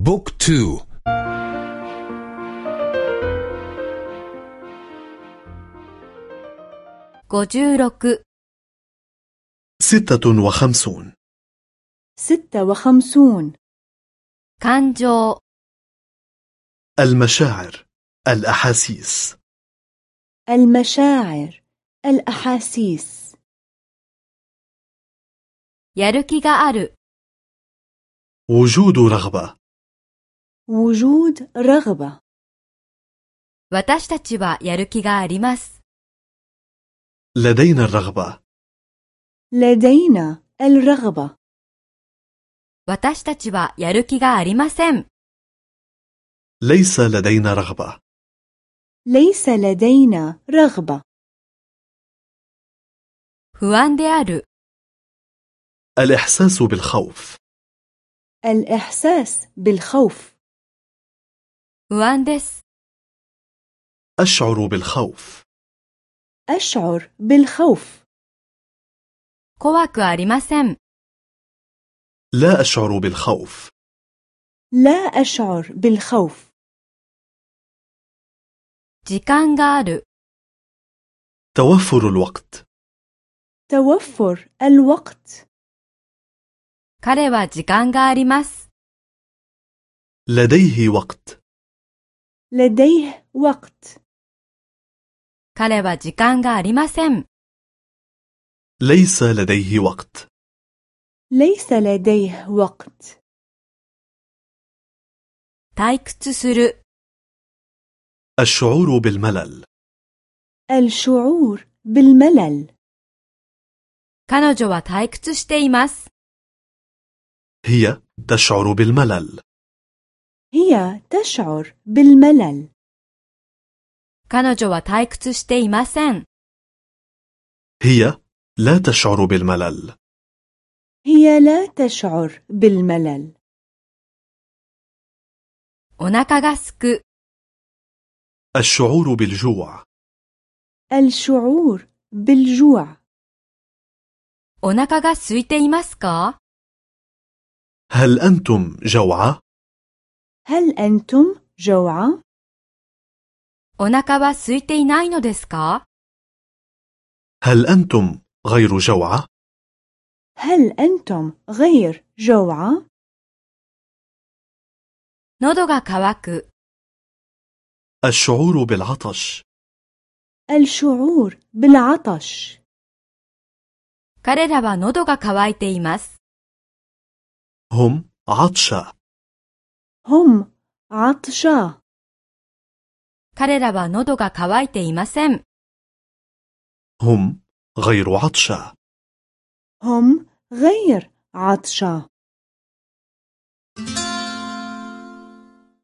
بوك تو ستة وخمسون ستة وخمسون كانجو المشاعر الأحاسيس المشاعر الأحاسيس やる気がある وجود رغبة وجود رغبة 私たちはやる気があります。 لدينا الرغبة لدينا الرغبة 私たちはやる気がありません。 ليس لدينا رغبة ليس لدينا رغبة 不安である。 الإحساس بالخوف الإحساس بالخوف 不安です。 أشعر بالخوف أشعر بالخوف 怖くありません。 لا أشعر بالخوف لا أشعر بالخوف 時間がある。 توفر الوقت توفر الوقت 彼は時間があります。 لديه وقت لديه وقت 彼は時間がありません。 ليس لديه وقت ليس لديه وقت 退屈する。 الشعور بالملل الشعور بالملل 彼女は退屈しています。 هي تشعر بالملل هي تشعر بالملل 彼女は退屈していません。 هي لا تشعر بالملل هي لا تشعر بالملل お腹がすく。 الشعور بالجوع الشعور بالجوع お腹が空いていますか هل أنتم جوعى؟ هل أنتم جوعى؟ お腹は空いていないのですか هل أنتم غير جوعى؟ هل أنتم غير جوعى؟ 喉が渇く。 الشعور بالعطش الشعور بالعطش 彼らは喉が渇いています。 هم عطشى هم عطشى 彼らは喉が渇いていません。 هم غير عطشى هم غير عطشى